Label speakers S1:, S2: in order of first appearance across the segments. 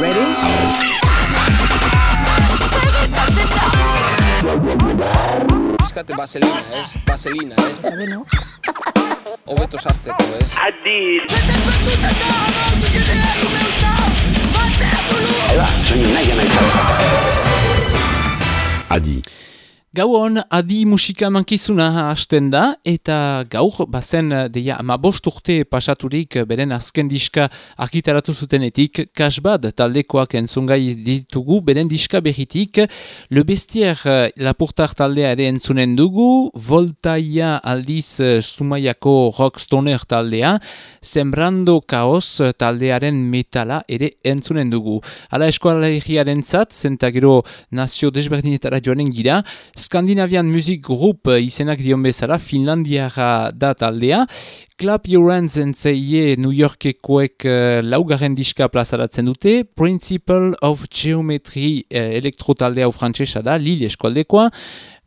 S1: Ready?
S2: Eskate vaselina, ez? Vaselina, ez?
S1: Bueno.
S2: Hobeto sartzeko, ez?
S3: Adid.
S4: Adi.
S5: Gauon, adi musika mankizuna hasten da, eta gaur, bazen, deia, ama bost urte pasaturik beren azken diska argitaratu zutenetik, kasbad taldekoak entzungai ditugu, beren diska berritik, Le Bestier lapurtar taldea ere entzunen dugu, Voltaia aldiz Sumaiako Rockstoner taldea, Sembrando Kaos taldearen metala ere entzunen dugu. Hala eskoala egiaren zat, zentagero nazio desberdinetara joanen gira, Skandinavian Music Group izenak dion bezala Finlandiara da taldea. Clap Your Hands entzeie New Yorkekoek uh, laugarren diska plazaratzen dute. Principle of Geometry uh, elektrotaldea hau frantsesa da, Lille eskualdekoa.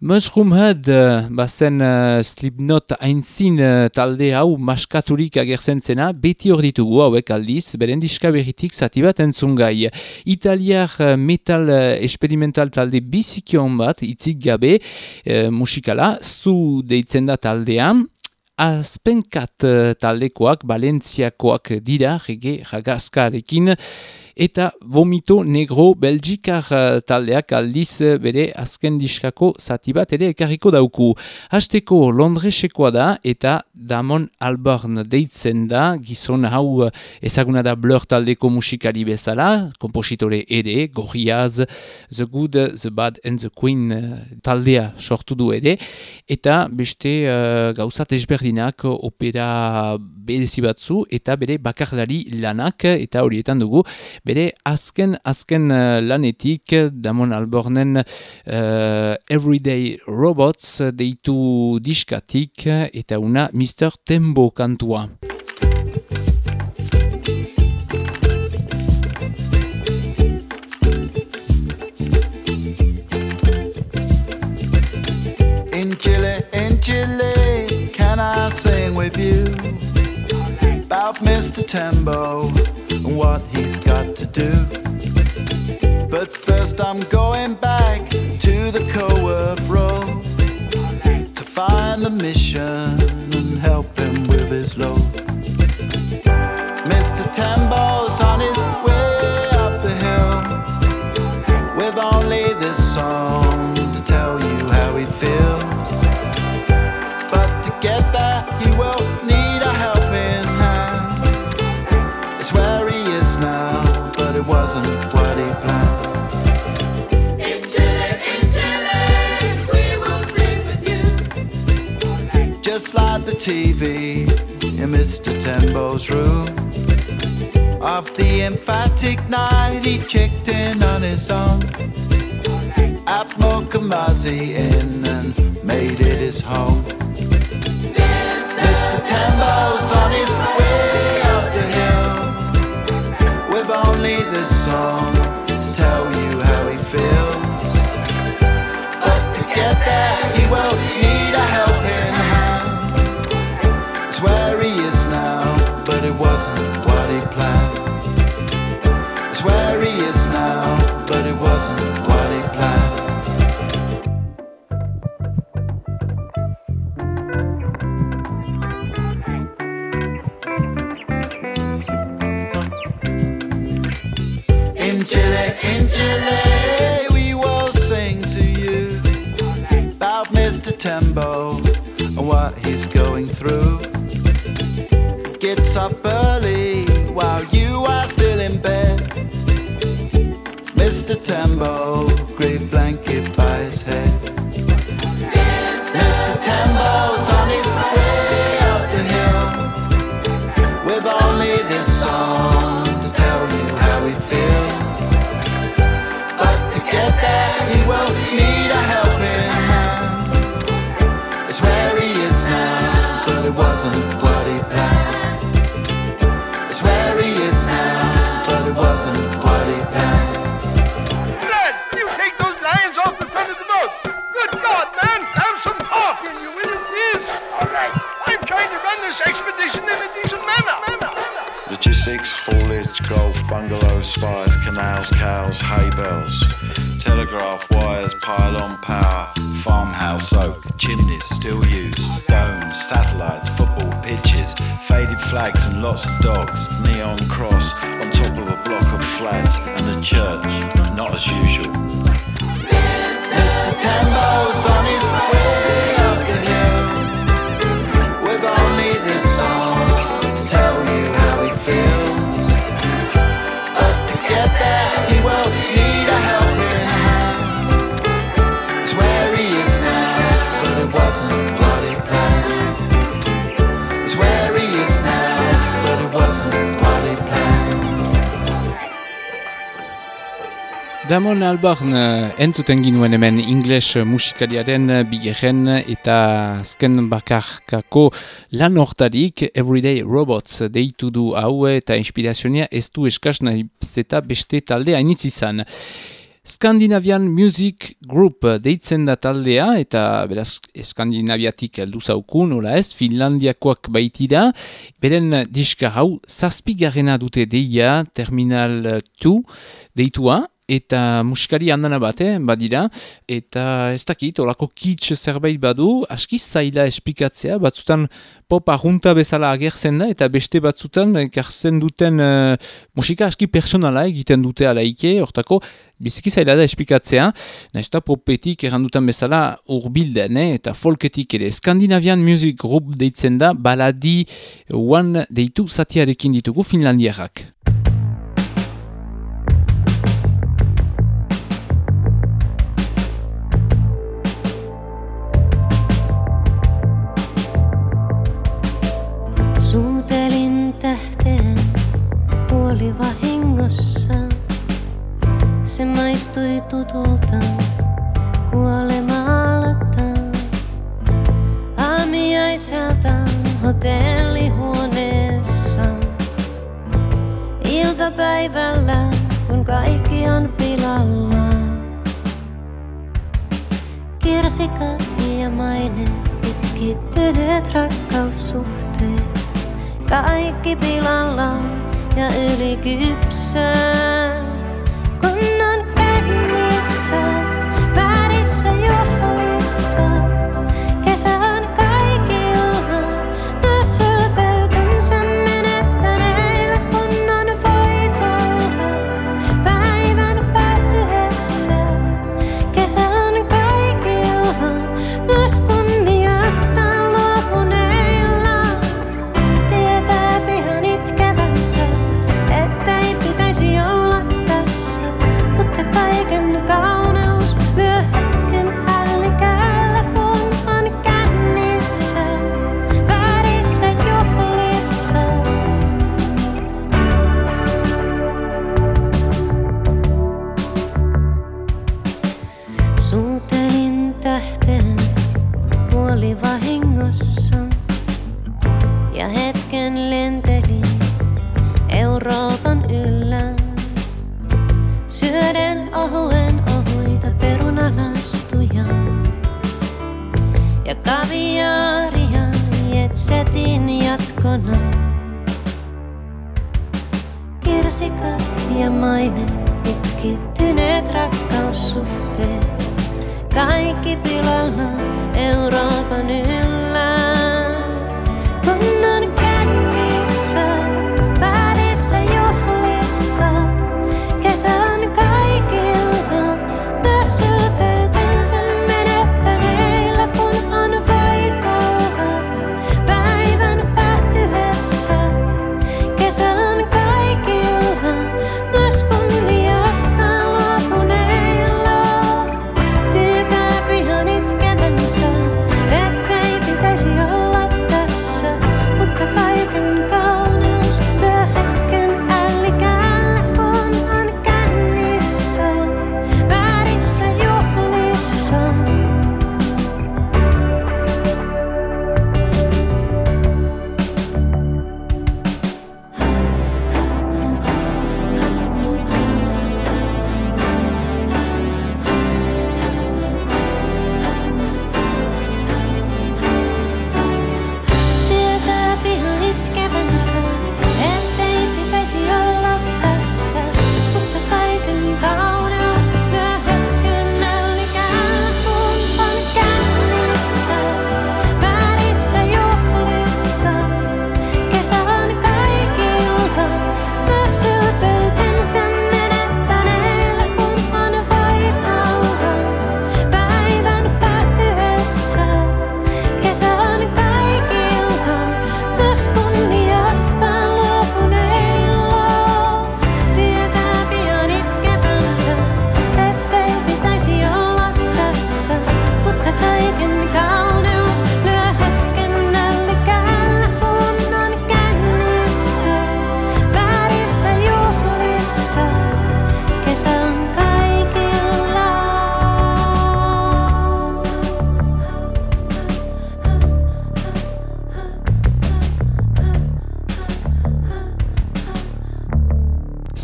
S5: Mushroom Head, uh, bazen uh, Slipknot aintzin uh, talde hau maskaturik agertzen zena, beti hor ditugu hauek aldiz, beren diska berritik zati bat entzungai. Italiar uh, metal uh, experimental talde bizikion bat, itzik gabe, uh, musikala, zu deitzen da taldean, Azpenkat taldekoak, Balentziakoak dira, rege, ragazkarekin, eta Vomito Negro Belgikar uh, taldeak aldiz uh, bere azken diskako zati bat ere ekarriko dauku. Hasteko Londresekoa da eta Damon Albarn deitzen da, gizon hau uh, ezaguna da Blur taldeko musikari bezala, kompositore ere, Gorriaz, The Good, The Bad and The Queen taldea sortu du ere, eta beste uh, gauzat ezberdinak opera berezi batzu eta bere bakarlari lanak eta horietan dugu bere azken azken uh, lanetik Damon Albornen uh, Everyday Robots deitu diskatik eta una Mr. Tembo kantua.
S6: In Chile, in Chile, can I sing with you? About Mr. Tembo what he's got to do? But first, I'm going back to the co-work road to find the mission and help him with his load. Mr. Tembo's TV in Mr. Tembo's room. Of the emphatic night, he checked in on his own. At Mokumazi Inn and made it his home. Mr. Tembo's on his way up the hill with only this song to tell you how he feels. But to get there, he will Christmas.
S5: Damon Albarn eh, entzuten ginuen hemen ingles musikariaren eh, bigarren eta azken bakarkako lan hortarik Everyday Robots deitu du hau eta inspirazionia ez du eskaz nahi zeta beste talde hainitz izan. Scandinavian Music Group deitzen da taldea eta beraz Skandinaviatik heldu zauku nola ez Finlandiakoak baitira beren diska hau zazpigarrena dute deia Terminal 2 deitua eta musikari handana bate, badira, eta ez dakit, olako kitsch zerbait badu, aski zaila esplikatzea, batzutan pop arrunta bezala agertzen da, eta beste batzutan ekartzen duten eh, musika aski personala egiten dute alaike, hortako, biziki zaila da esplikatzea, nahiz eta popetik errandutan bezala urbilden, eh, eta folketik ere. Scandinavian Music Group deitzen da, baladi one deitu zatiarekin ditugu finlandiarrak.
S3: Se maistui tutulta kuolemalta. Aamiaiselta hotellihuoneessa. Iltapäivällä, kun kaikki on pilalla. Kirsikat ja maine, pitkittyneet rakkaussuhteet. Kaikki pilalla ja ylikypsää.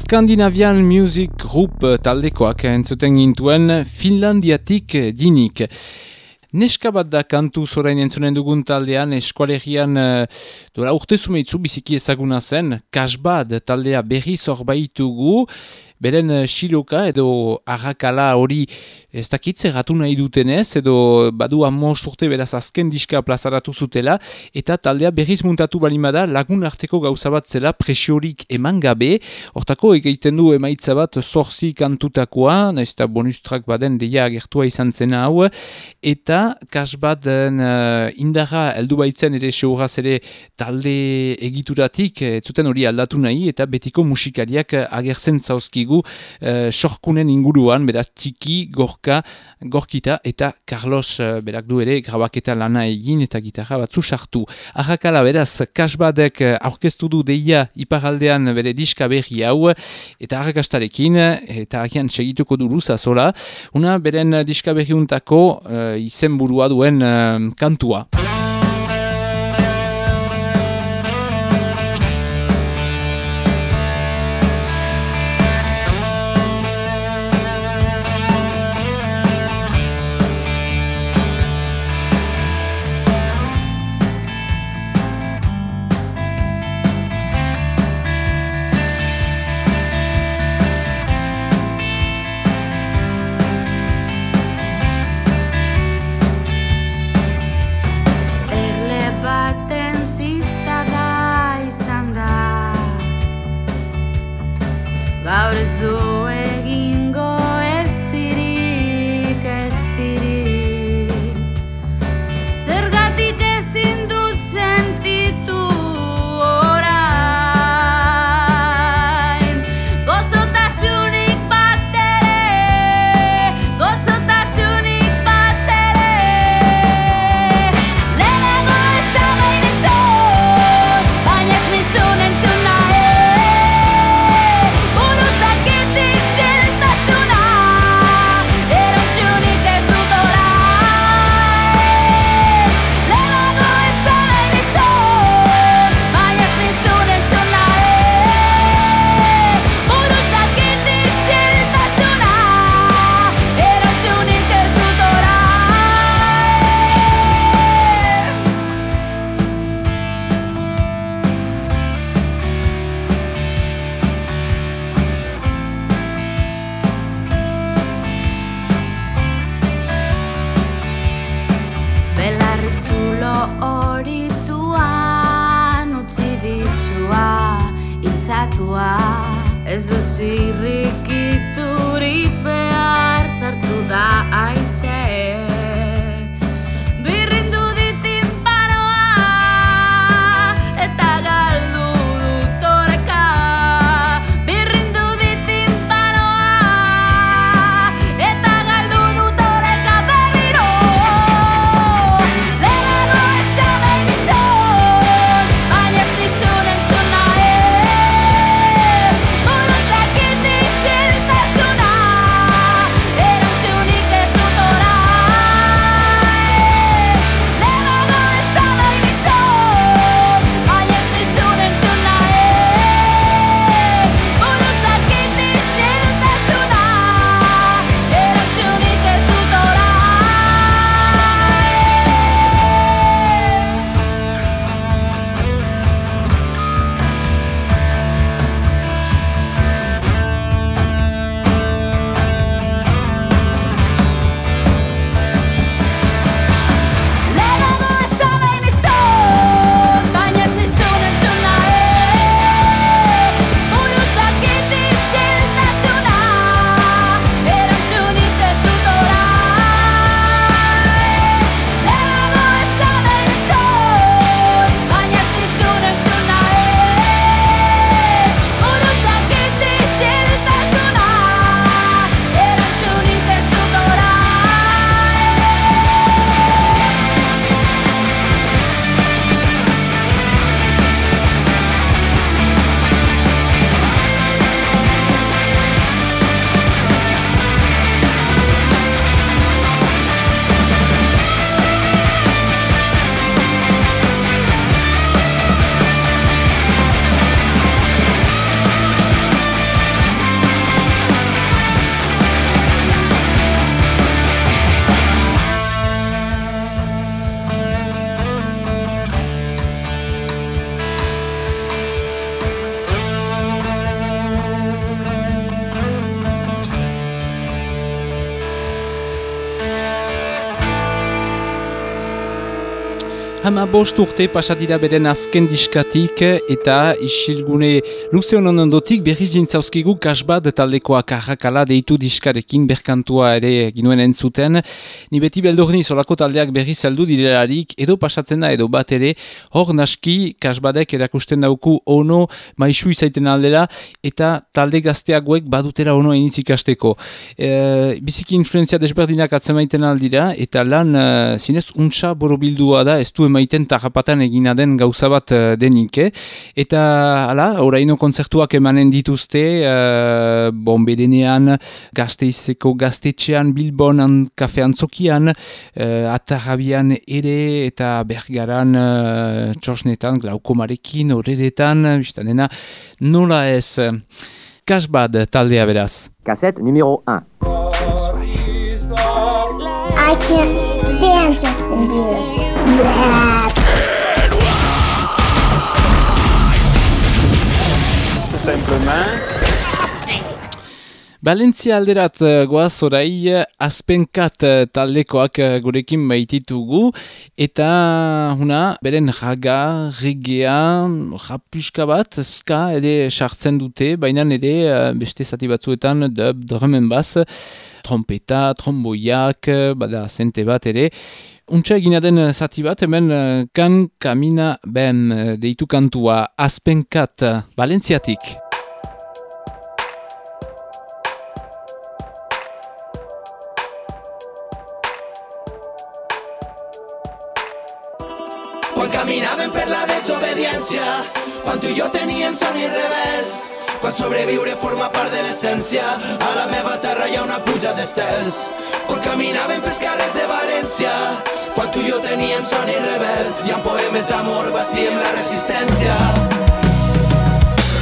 S5: Scandinavian Music Group taldekoak entzuten gintuen Finlandiatik dinik. Neska bat da kantu zorain entzunen dugun taldean eskualegian uh, dora urte biziki ezaguna zen, kasbad taldea berri zorbaitugu, beren xiloka edo arrakala hori ez dakitze gatu nahi dutenez edo badu amos urte beraz azken diska plazaratu zutela eta taldea berriz muntatu balimada lagun arteko gauza bat zela presiorik eman gabe. Hortako egiten du emaitza bat zorzi kantutakoa nahiz eta bonus track baden deia agertua izan zena hau. Eta kasbaden uh, indarra heldu baitzen ere seuraz ere talde egituratik ez zuten hori aldatu nahi eta betiko musikariak agertzen zauzkigu uh, sorkunen inguruan beraz txiki gorka gorkita eta Carlos uh, berak du ere grabaketa lana egin eta gitarra batzu sartu. Arrakala beraz kasbadek uh, aurkeztu du deia iparaldean bere diska berri hau eta arrakastarekin eta agian segituko du luza zola una beren diska berri untako uh, izenburua duen uh, kantua. Bost urte pasatira beren azken diskatik eta isilgune luze honon ondotik berriz jintzauskigu kasbat taldekoak arrakala deitu diskarekin berkantua ere ginuen entzuten. Ni beti beldurni solako taldeak berriz heldu direlarik edo pasatzen da edo bat ere hor naski kasbadek erakusten dauku ono maisu izaiten aldera eta talde gazteagoek badutera ono iniz ikasteko. E, biziki influenzia desberdinak atzemaiten aldira eta lan e, zinez untsa borobildua da ez du emaiten tarrapatan egina den gauza bat eh, denik, eh? Eta, hala, oraino kontzertuak emanen dituzte, uh, bonberenean, gazteizeko gaztetxean, bilbonan, kafe antzokian, uh, atarrabian ere, eta bergaran, uh, txosnetan, glaukomarekin, horredetan, biztanena, nola ez, kasbad taldea beraz.
S1: Cassette numéro 1.
S7: I can't stand Justin Bieber.
S8: Tout simplement.
S5: Valentzia alderat eh, goaz orai eh, azpenkat eh, taldekoak gurekin baititugu eta huna beren raga, regea, rapiska bat, ska ere sartzen dute, baina ere beste zati batzuetan dub, drumen baz, trompeta, tromboiak, bada zente bat ere. Untsa egina den zati bat, hemen eh, kan kamina ben eh, deitu kantua azpenkat eh, Valentziatik.
S8: Quan caminaven per la desobediència, quan tu i jo teníem son i revés, quan sobreviure forma part de l'essència, a la meva terra hi ha una pluja d'estels. Quan caminaven pels carrers de València, quan tu i jo teníem son i revés, i amb poemes d'amor bastíem la resistència.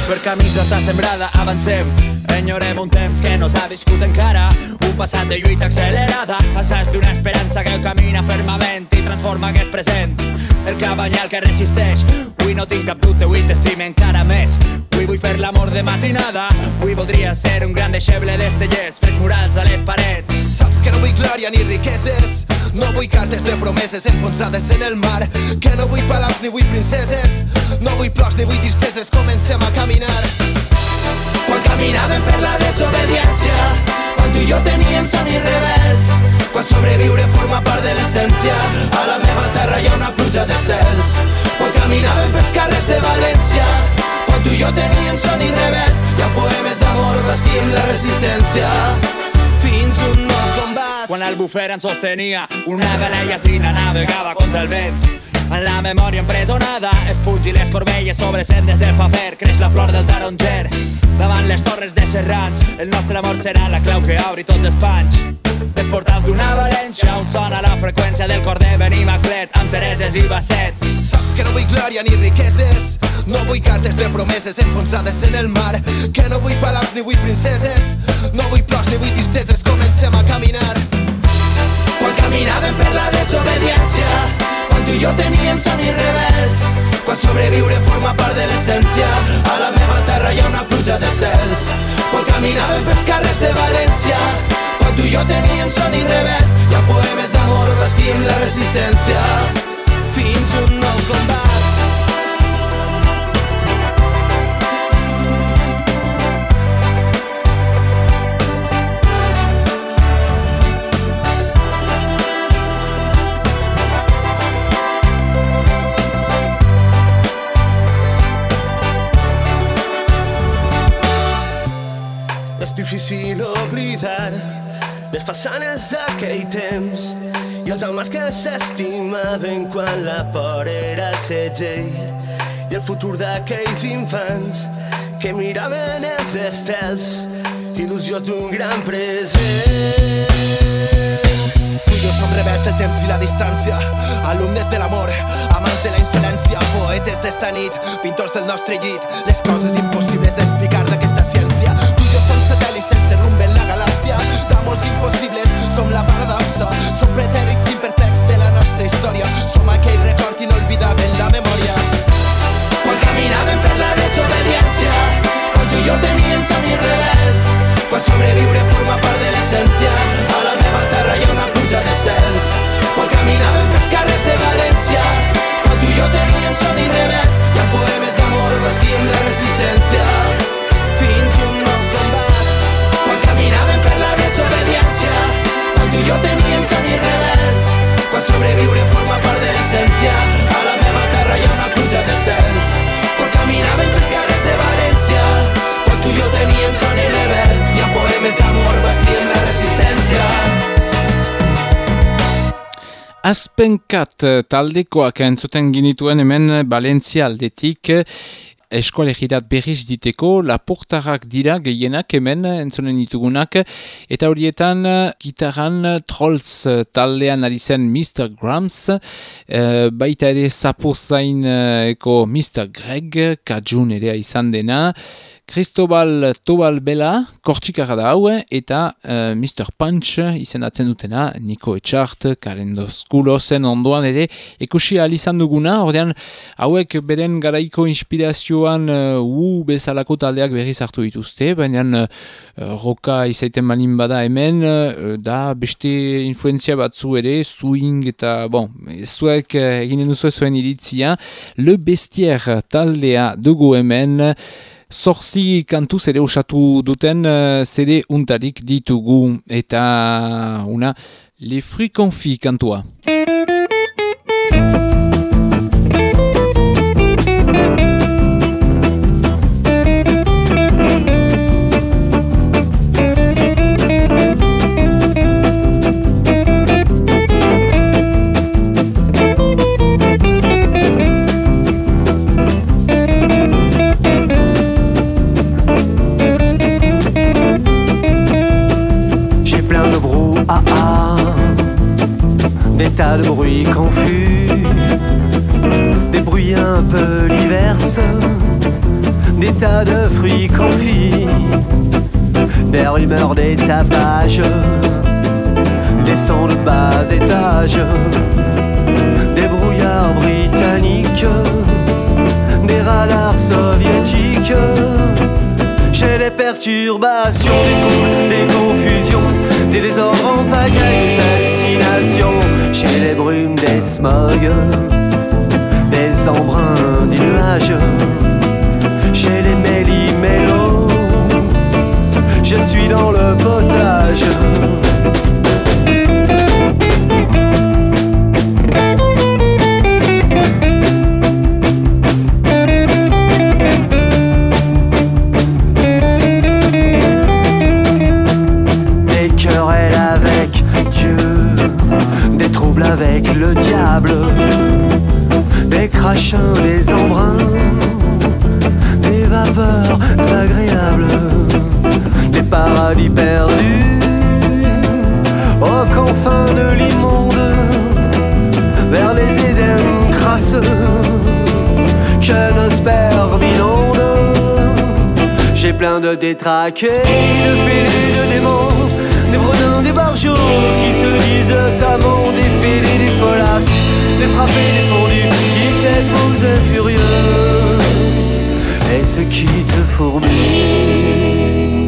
S9: Per camins d'estar sembrada avancem Enyorem un temps que no s'ha viscut encara. Un passat de lluita accelerada. Assaig d'una esperança que camina fermament I transforma aquest present. El cabanyal que resisteix. Avui no tinc cap dubte, avui t'estime encara més. Avui vull fer l'amor de matinada. Avui voldria ser un gran deixeble d'estellers Fets murals a les parets.
S8: Saps que no vull glòria ni riqueses. No vull cartes de promeses enfonsades en el mar. Que no vull palaus ni vull princeses. No vull plors ni vull tristeses. Comencem a caminar Quan caminaven per la desobediència Quan tu i jo teníem son i revés Quan sobreviure forma part de l'essència A la meva terra hi ha una pluja d'estels. Quan caminaven pels carrers de València Quan tu i jo teníem son i revés Hi ha poemes d'amor, vestim la resistència. Fins un nou combat.
S9: Quan el bufer ens sostenia Una vela llatina navegava contra el vent. en la memòria empresonada es pungi les corbelles sobre sendes de paper creix la flor del taronger. Davant les torres de Serrans el nostre amor serà la clau que obri tots els panys. Dels portals d'una València on sona la freqüència del cor de Benimaclet amb Tereses i Bassets.
S8: Saps que no vull glòria ni riqueses No vull cartes de promeses enfonsades en el mar Que no vull palaus ni vull princeses No vull plors ni vull tristeses Comencem a caminar. Quan caminaven per la desobediència tu i jo teníem son i revés. Quan sobreviure forma part de l'essència. A la meva terra hi ha una pluja d'estels. Quan caminaven pels carrers de València Quan tu i jo teníem son i revés Hi ha poemes d'amor, vestim la resistència. Fins un nou combat
S10: difícil oblidar les façanes d'aquell temps i els homes que s'estimaven quan la por era segell. I el futur d'aquells infants que miraven els estels il·lusions d'un gran present.
S8: Tu i jo som rebels del temps i la distància, alumnes de l'amor, amants de la insolència, poetes d'esta nit, pintors del nostre llit, les coses impossibles d'explicar satèl·lit sense rumb en la galàxia. D'amors impossibles som la paradoxa. Som pretèrits imperfects de la nostra història. Som aquell record inolvidable en la memòria. Quan caminàvem per la desobediència quan tu i jo teníem i rebels quan sobreviure forma part de l'essència a la meva terra hi ha una pluja d'estels. Quan caminàvem pels carrers de València quan tu i jo teníem somnis rebels hi ha poemes d'amor bastim la resistència.
S10: Fins un nou
S8: jo tenien ni revés. Quan
S6: sobreviure forma part de l'essència a la meva terra hi ha una pluja d'estels quan caminàvem pels carrers de València quan tu i jo teníem son i revés. Hi ha poemes d'amor bastíem la resistència
S5: Aspenkat eh, taldekoak entzuten ginituen hemen Balentzia aldetik. Eskolegirat berriz diteko laportarrak dira gehienak hemen entzonen ditugunak eta horietan eh, gitaran Trolls eh, taldean ari zen Mr. Grams eh, baita ere Zapozaineko Mr. Greg Kajun ere izan dena Cristobal Tobal Bela, kortxikarra da hau, eta uh, Mr. Punch izenatzen dutena, Niko Etxart, Karendo Skulozen ondoan ere, ikusi izan duguna, ordean hauek beren garaiko inspirazioan uh, u bezalako taldeak berriz hartu dituzte, baina uh, roka izaiten malin bada hemen, uh, da beste influenzia batzu ere, swing eta, bon, zuek uh, eginen duzu zuen iritzia, Le Bestier taldea dugu hemen, Zorzi kantuz ere osatu duten uh, CD untarik ditugu eta una Le Fruits Confits kantua.
S11: Tas de bruits confus, des bruits un peu diverses, des tas de fruits confits, des rumeurs, des tapages, des sons de bas étage, des brouillards britanniques, des radars soviétiques. J'ai des perturbations, des troubles, des confusions, des désordres en pagaille, des hallucinations. J'ai les brumes, des smogs, des embruns, des nuages. J'ai les méli-mélos, je suis dans le potage. J'ai plein de détraqués, de fêlés, de démons, des bredins, des barjots qui se disent amants, des fêlés, des folasses, des frappés, des fondus qui s'épousent furieux et se quittent fourbus. J'ai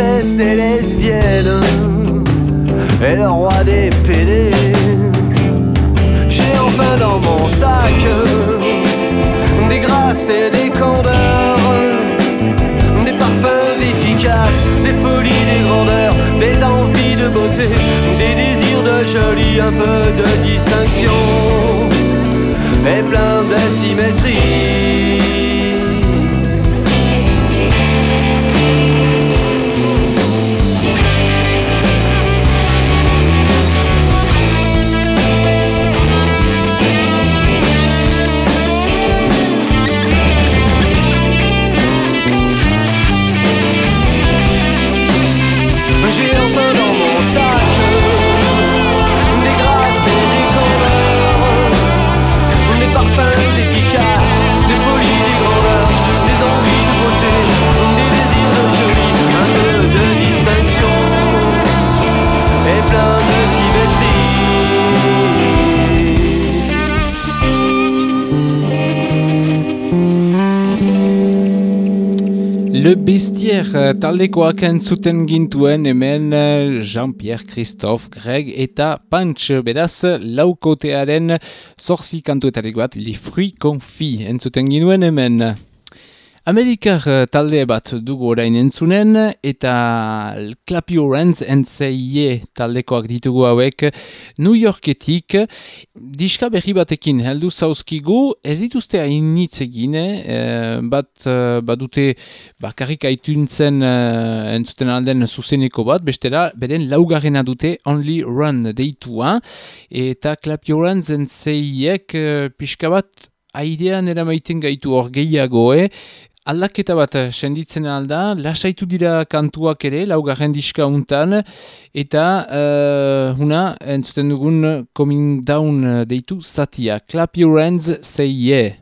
S11: princesses des lesbiennes, et le roi des pédés. J'ai enfin dans mon sac des grâces et des candeurs, des parfums efficaces, des folies, des grandeurs, des envies de beauté, des désirs de jolie, un peu de distinction et plein d'asymétrie.
S12: Bestier eh, taldekoak entzuten gintuen hemen eh, Jean-Pierre Christophe Greg eta Punch beraz laukotearen zorzi kantuetarik bat Li Fruit Confi entzuten ginuen hemen. Amerikar eh, talde bat dugu orain entzunen eta Clap Your Hands NCIE taldekoak ditugu hauek. New Yorketik diska berri batekin heldu zauzkigu ez dituzte hainitz egin eh, bat eh, badute bakarrik aituntzen eh, entzuten alden zuzeneko bat bestela beren laugarrena dute Only Run deitua. Eta Clap Your Hands NCIek eh, pixka bat airean eramaiten gaitu hor gehiago, eh? Aldaketa bat eh, senditzen alda, lasaitu dira kantuak ere, laugarren diska untan, eta uh, huna, entzuten dugun Coming Down eh, deitu zatia. Clap your hands, say yeah.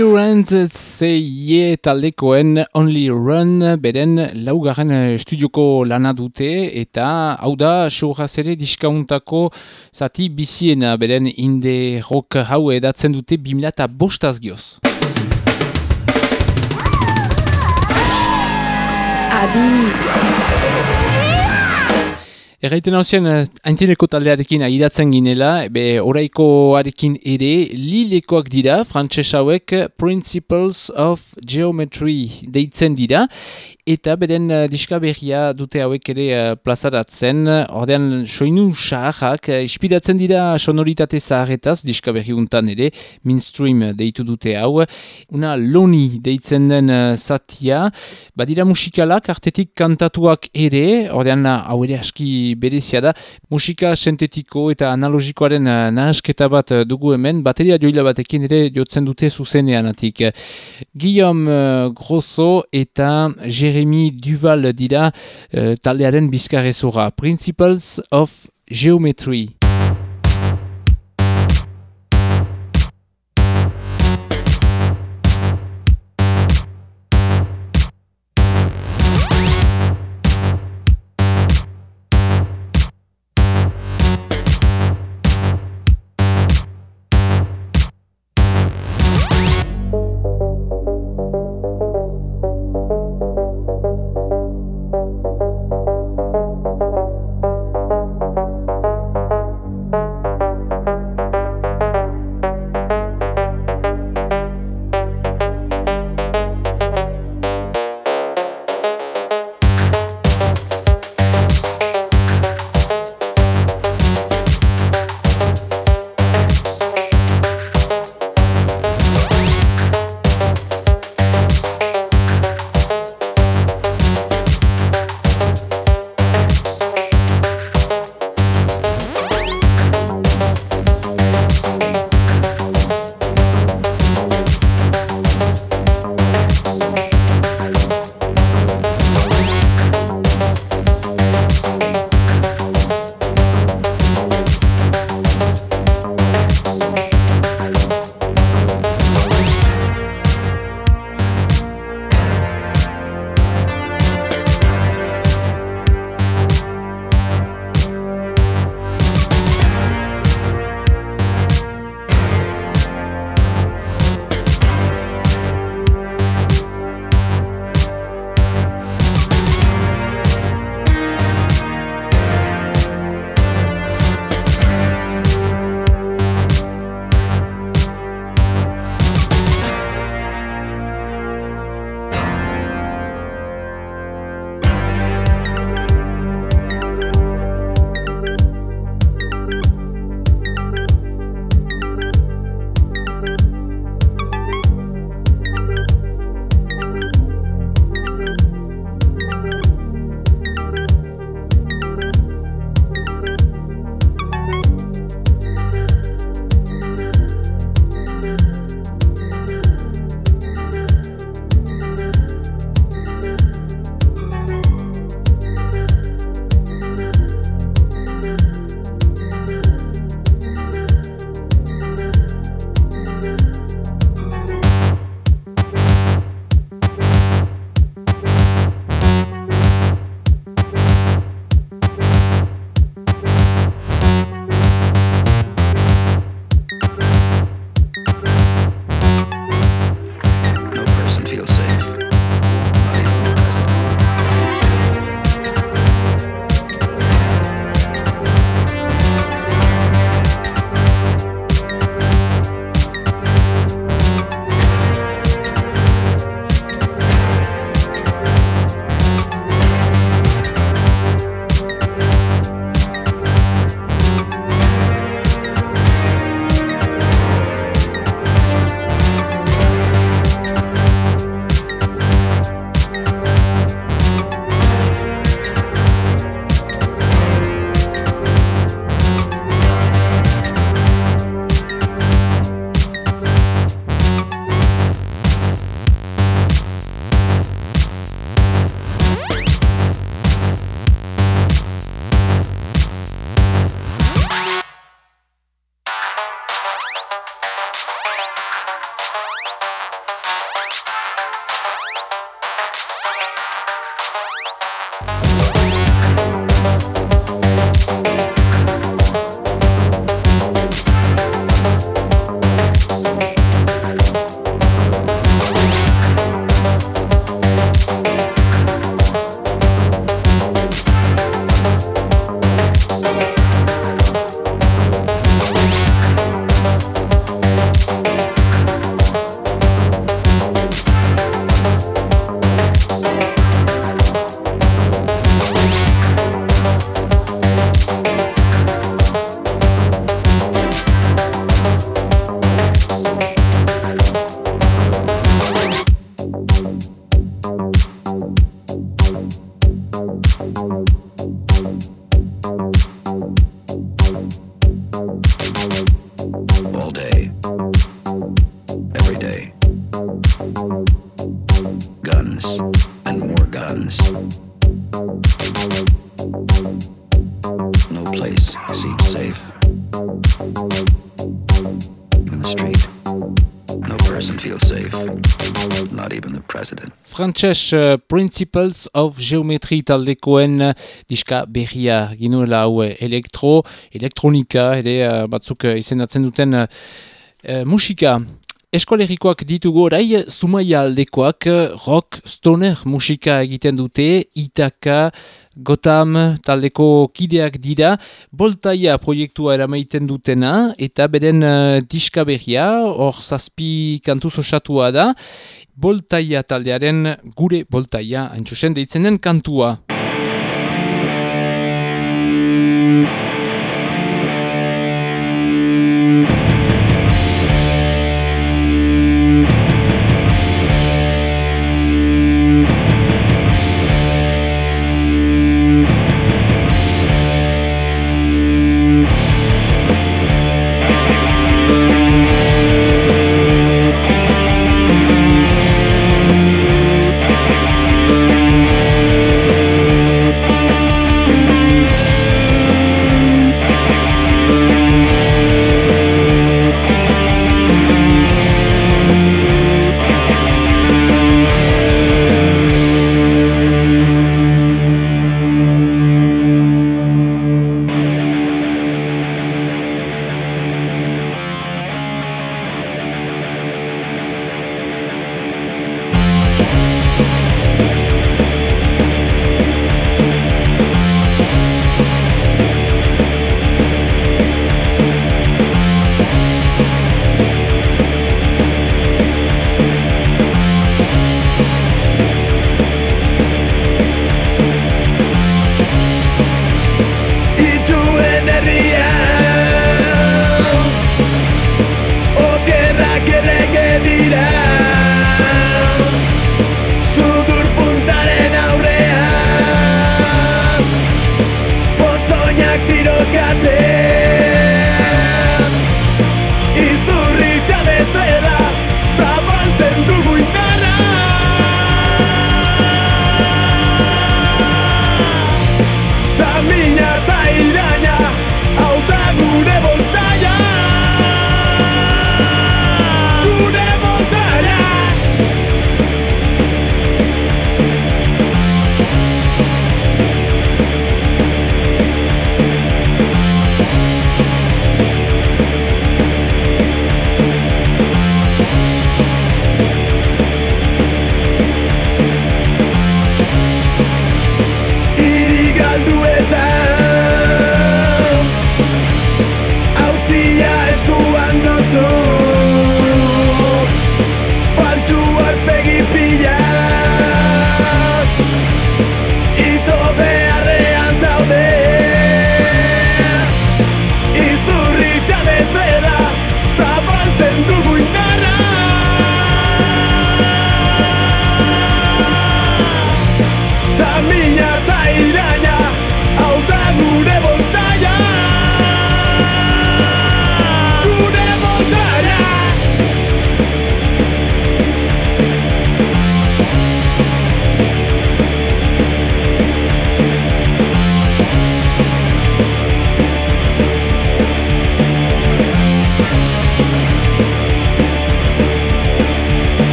S12: Say Yeah taldekoen Only Run beren laugarren eh, estudioko lana dute eta hau da showraz ere diskauntako zati biziena beren inde rock hau edatzen dute 2000 bostaz gioz.
S5: Erraiten hausien, haintzineko taldearekin agidatzen ginela, be oraikoarekin ere, lilekoak dira, frantses hauek Principles of Geometry deitzen dira, eta beren uh, diska berria dute hauek ere uh, plazaratzen, ordean soinu saharrak, uh, inspiratzen dira sonoritate zaharretaz, diska berri untan ere, mainstream deitu dute hau, una loni deitzen den uh, zatia, badira musikalak, artetik kantatuak ere, ordean hau ere aski berezia da, musika sintetiko eta analogikoaren uh, nahasketa bat dugu hemen, bateria joila batekin ere jotzen dute zuzenean atik. Guillaume Grosso eta Jeremy Duval dira uh, taldearen bizkarrezora. Principles of Geometry.
S13: And more guns. No place seems safe. In the street, no person feels safe. Not even the president.
S5: Frantses uh, Principles of Geometry taldekoen uh, diska berria ginuela hau uh, elektro, elektronika, ere uh, batzuk uh, izendatzen duten uh, uh, musika. Eskolerikoak ditugu orai, Zumaia aldekoak rock, stoner musika egiten dute, Itaka, Gotham taldeko kideak dira, Boltaia proiektua eramaiten dutena, eta beren uh, diska berria, hor zazpi kantuz osatua da, Boltaia taldearen gure Boltaia haintxusen deitzen den kantua.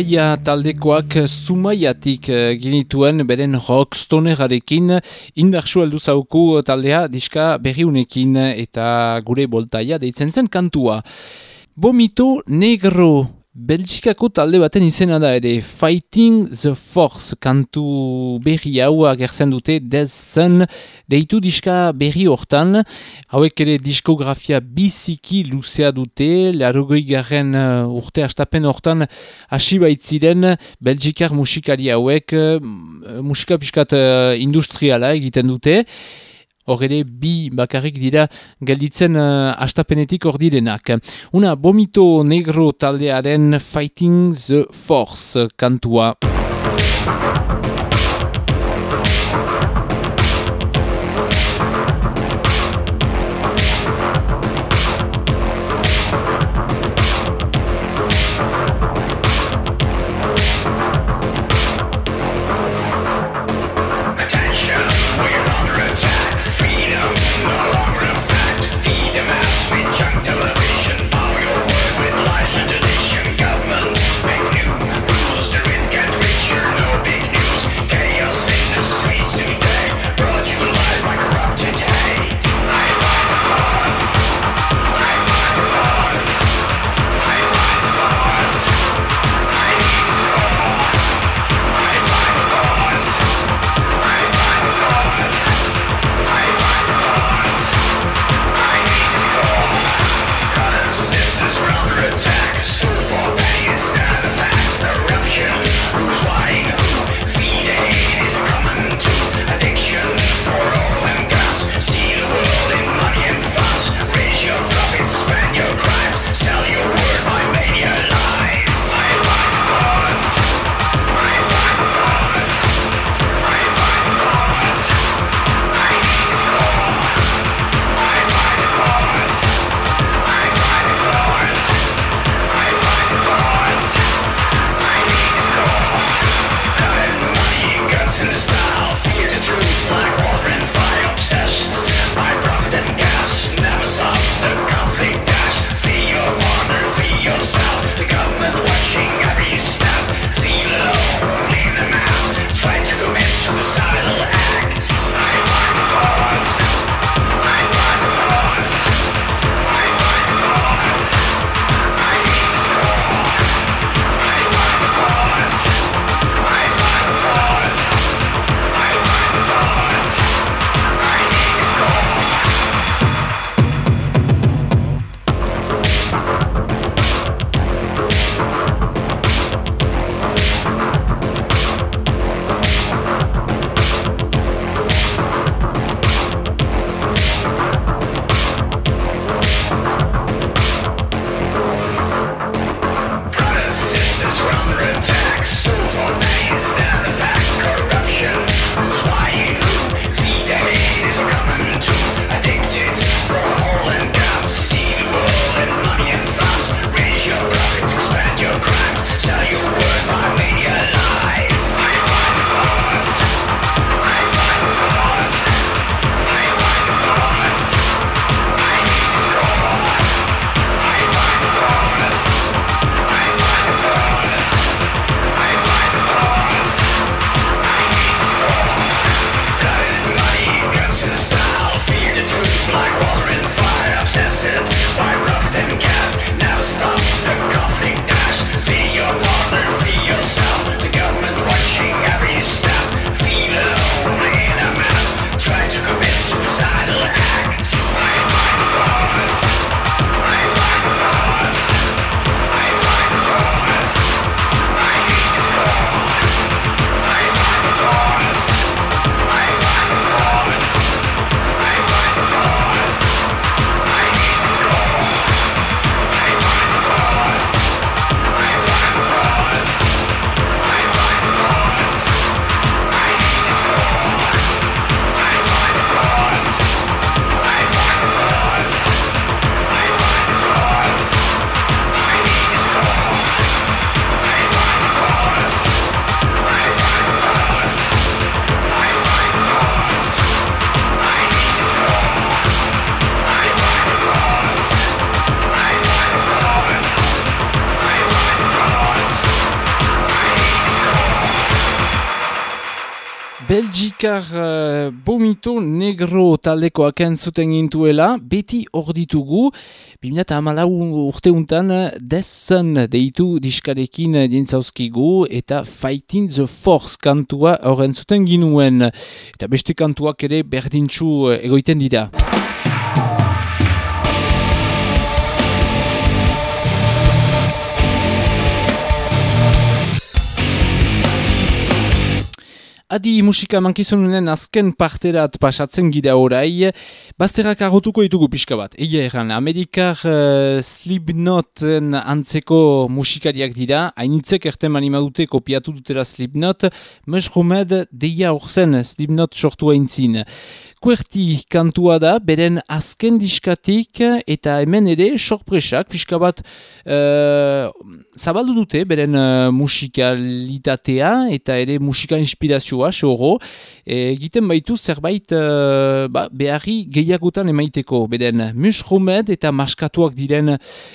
S5: Boltaia taldekoak Zumaiatik eh, ginituen beren rock stonerarekin indartsu heldu zauku taldea diska berriunekin eta gure Boltaia deitzen zen kantua. Bomito Negro Belgikako talde baten izena da ere Fighting the Force kantu berri hau agertzen dute dezen deitu diska berri hortan. Hauek ere diskografia biziki luzea dute larogoi garen uh, urte astapen hortan hasi baitziren Belgikar musikari hauek uh, musika piskat uh, industriala egiten dute Hor ere bi bakarrik dira gelditzen uh, astapenetik hor direnak. Una bomito negro taldearen Fighting the Force kantua.
S14: Belgikar uh, bomito negro taldekoak entzuten gintuela, beti hor ditugu, 2008 urteuntan eh, desan deitu diskarekin eh, dintzauzkigu eta Fighting the Force kantua hor entzuten ginuen. Eta beste kantuak ere berdintxu egoiten dira. Adi musika mankizunen azken parterat pasatzen gida orai, bazterrak agotuko ditugu pixka bat. Ege erran, Amerikar uh, Slipknoten antzeko musikariak dira, hainitzek erten manima dute kopiatu dutera Slipknot, mesk humed deia horzen Slipknot sortu hain. Kuerti kantua da, beren azken diskatik eta hemen ere sorpresak, pixka bat uh, zabaldu dute beren eh, uh, musikalitatea eta ere musika inspirazioa, xoro, egiten baitu zerbait uh, ba, behari gehiagotan emaiteko, beren musrumed eta maskatuak diren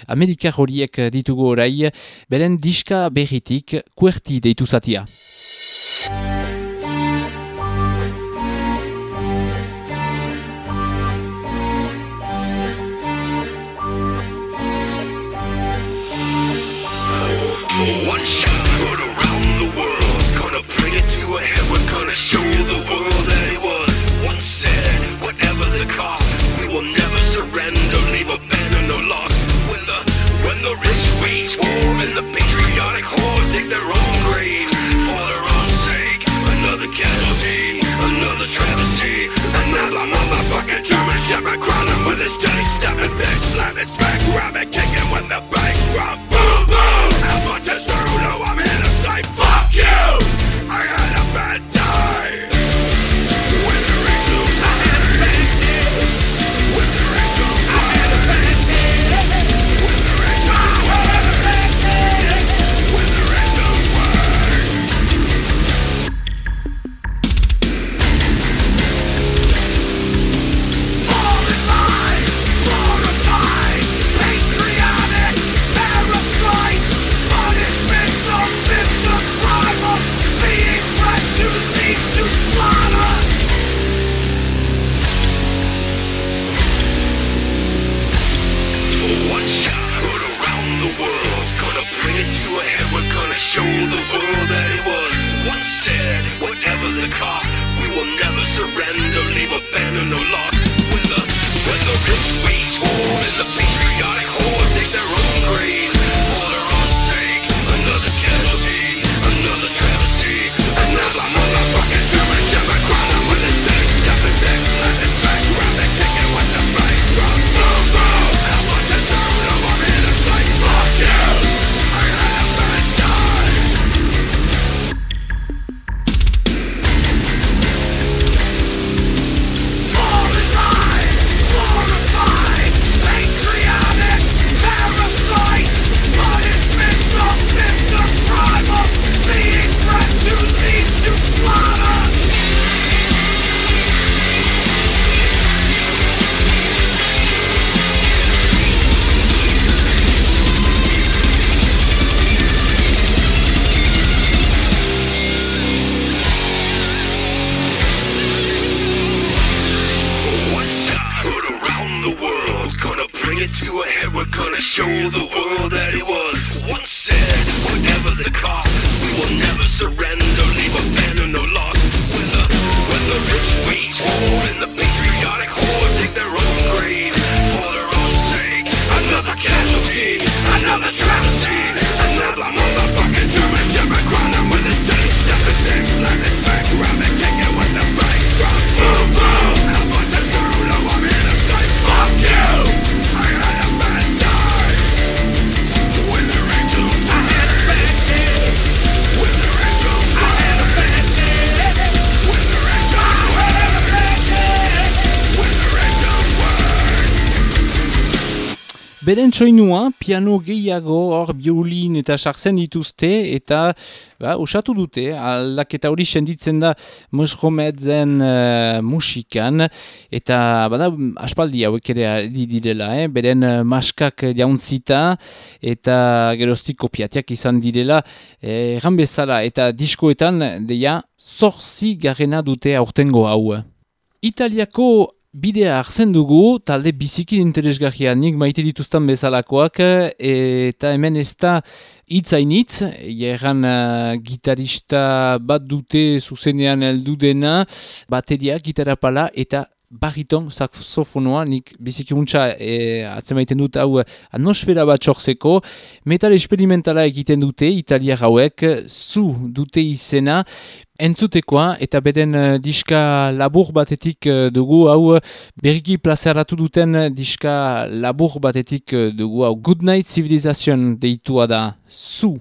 S14: Amerikar horiek ditugu orai, beren diska berritik Kuerti deitu zatia.
S5: Kuerti soinua, piano gehiago, hor biolin eta sartzen dituzte, eta ba, usatu dute, aldaketa hori senditzen da Mosrometzen uh, musikan, eta bada, aspaldi hauek ere ari direla, eh? beren uh, maskak jauntzita, eta geroztik kopiatiak izan direla, eh, erran bezala, eta diskoetan, deia, zorzi garena dute aurtengo hau. Italiako bidea hartzen dugu, talde biziki interesgarria. Nik maite dituztan bezalakoak, eta hemen ez da hitzainitz, erran uh, gitarista bat dute zuzenean heldu dena, bateria, gitarra pala, eta bariton saxofonoa, nik biziki untxa e, atzemaiten dut hau atmosfera bat txorzeko, metal experimentala egiten dute, italiar hauek, zu dute izena, entzutekoa, eta beren uh, diska labur batetik uh, dugu, hau berriki plazeratu duten diska labur batetik uh, dugu, hau Good Night Civilization deitua da, zu.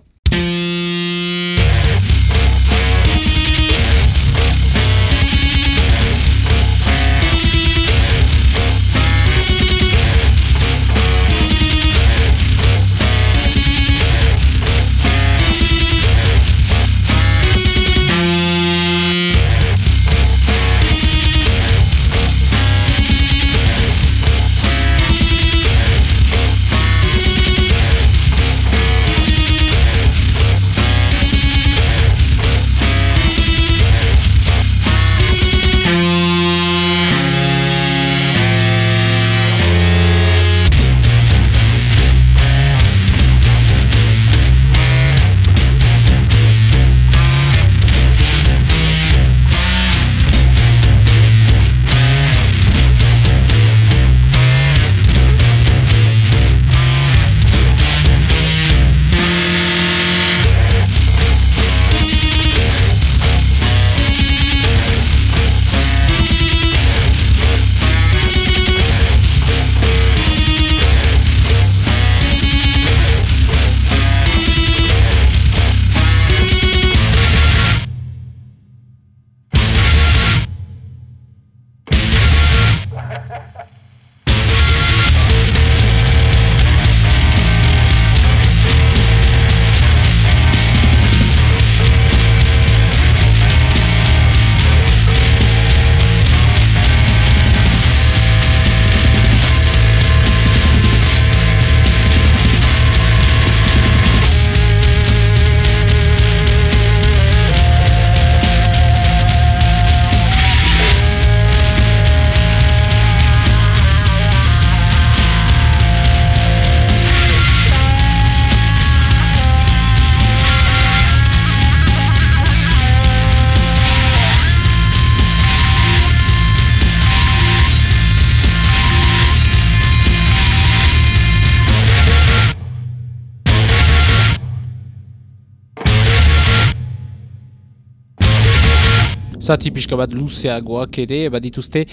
S5: Zati pixka bat luzeagoak ere, badituzte,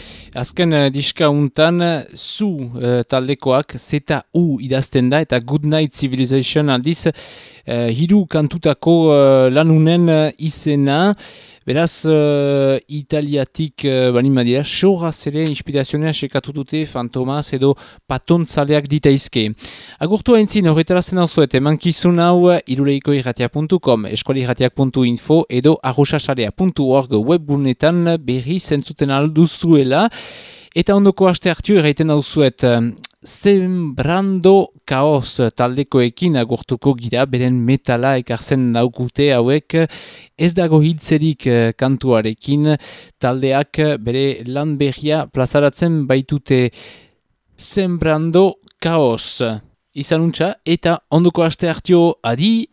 S5: azken uh, diska untan, zu uh, taldekoak, zeta u idazten da, eta Good Night Civilization aldiz, uh, hiru kantutako uh, lanunen uh, izena, Beraz, uh, italiatik uh, bani madira, xorraz ere inspirazionea sekatu dute fantomas edo patontzaleak ditaizke. Agurtu haintzin horretarazen hau zuet, hau iruleiko irratia.com, eskualirratiak.info edo arrosasarea.org webgunetan berri zentzuten alduzuela. Eta ondoko aste hartu erraiten hau zuet, Sembrando Kaos taldekoekin agurtuko gira, beren metala ekartzen daukute hauek, ez dago hitzerik eh, kantuarekin, taldeak bere lan behia plazaratzen baitute. Sembrando Kaos. Izanuntza, eta ondoko aste hartio
S4: adi,